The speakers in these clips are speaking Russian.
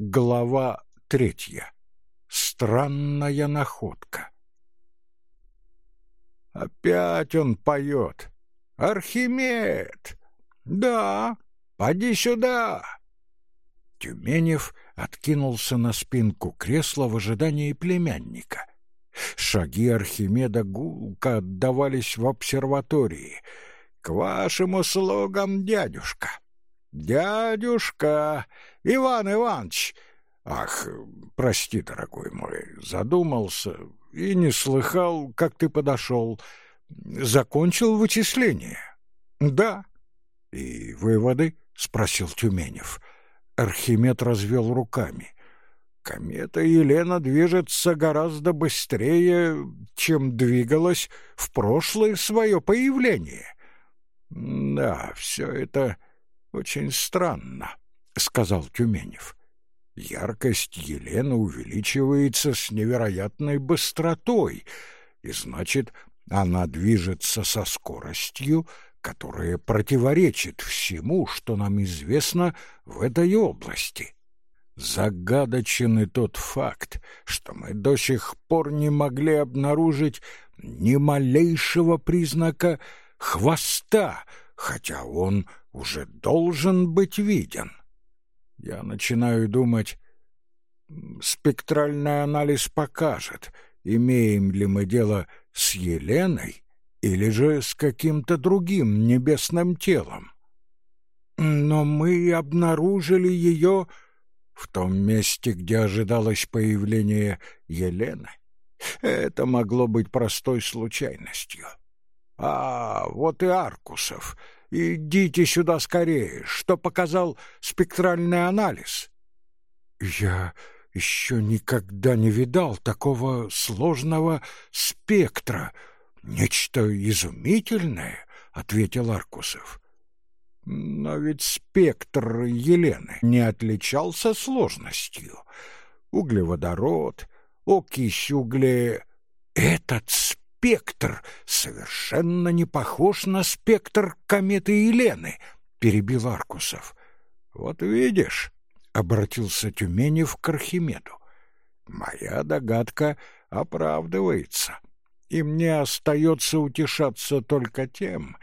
Глава третья. Странная находка. Опять он поет. Архимед! Да, поди сюда! Тюменев откинулся на спинку кресла в ожидании племянника. Шаги Архимеда гулко отдавались в обсерватории. «К вашим услугам, дядюшка!» «Дядюшка! Иван Иванович!» «Ах, прости, дорогой мой, задумался и не слыхал, как ты подошел. Закончил вычисление?» «Да». «И выводы?» — спросил Тюменев. Архимед развел руками. «Комета Елена движется гораздо быстрее, чем двигалась в прошлое свое появление». «Да, все это очень странно, сказал Тюменев. Яркость Елены увеличивается с невероятной быстротой, и значит, она движется со скоростью, которая противоречит всему, что нам известно в этой области. Загадочен и тот факт, что мы до сих пор не могли обнаружить ни малейшего признака хвоста, хотя он уже должен быть виден. Я начинаю думать, спектральный анализ покажет, имеем ли мы дело с Еленой или же с каким-то другим небесным телом. Но мы обнаружили ее в том месте, где ожидалось появление Елены. Это могло быть простой случайностью. А, вот и Аркусов — Идите сюда скорее, что показал спектральный анализ. Я еще никогда не видал такого сложного спектра. Нечто изумительное, ответил Аркусов. Но ведь спектр Елены не отличался сложностью. Углеводород, окись угле... Этот спектр совершенно не похож на спектр кометы Елены, перебил Аркусов. Вот видишь, обратился Тюменев к Архимеду. Моя догадка оправдывается, и мне остается утешаться только тем,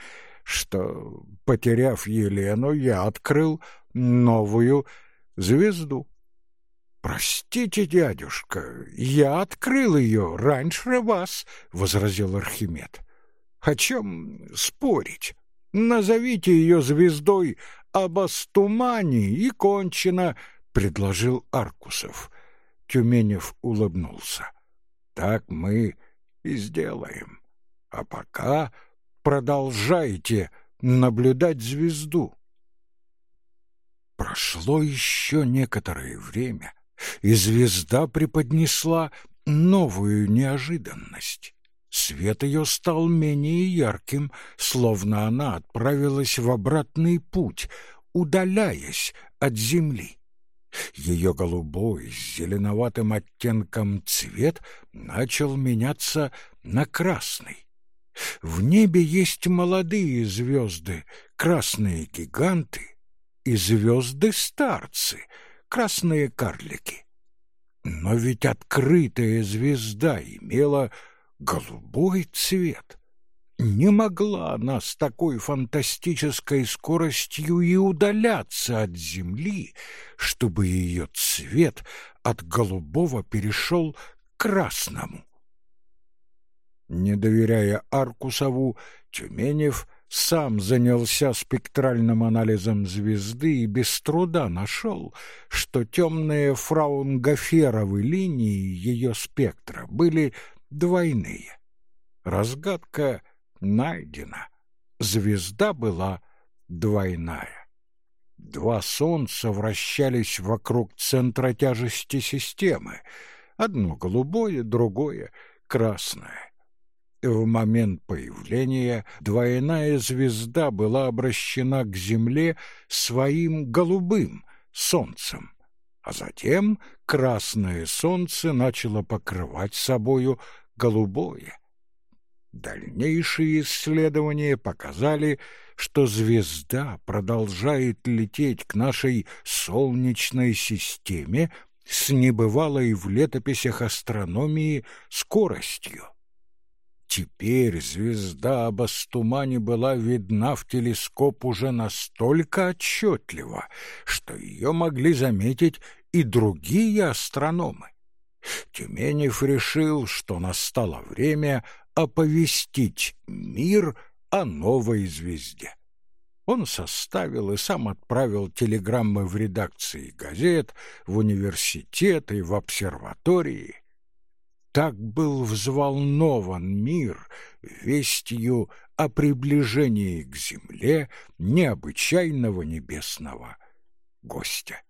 что, потеряв Елену, я открыл новую звезду. «Простите, дядюшка, я открыл ее раньше вас», — возразил Архимед. «О чем спорить? Назовите ее звездой Абастумани и кончено», — предложил Аркусов. Тюменев улыбнулся. «Так мы и сделаем. А пока продолжайте наблюдать звезду». Прошло еще некоторое время, и звезда преподнесла новую неожиданность. Свет ее стал менее ярким, словно она отправилась в обратный путь, удаляясь от земли. Ее голубой с зеленоватым оттенком цвет начал меняться на красный. В небе есть молодые звезды, красные гиганты и звезды-старцы — красные карлики. Но ведь открытая звезда имела голубой цвет. Не могла она с такой фантастической скоростью и удаляться от Земли, чтобы ее цвет от голубого перешел к красному. Не доверяя Аркусову, Тюменев сам занялся спектральным анализом звезды и без труда нашел, что темные фраунгоферовы линии ее спектра были двойные. Разгадка найдена. Звезда была двойная. Два солнца вращались вокруг центра тяжести системы. Одно голубое, другое красное. В момент появления двойная звезда была обращена к Земле своим голубым солнцем, а затем красное солнце начало покрывать собою голубое. Дальнейшие исследования показали, что звезда продолжает лететь к нашей Солнечной системе с небывалой в летописях астрономии скоростью. Теперь звезда об Астумане была видна в телескоп уже настолько отчетливо, что ее могли заметить и другие астрономы. Тюменев решил, что настало время оповестить мир о новой звезде. Он составил и сам отправил телеграммы в редакции газет, в университеты, в обсерватории. Так был взволнован мир вестью о приближении к земле необычайного небесного гостя.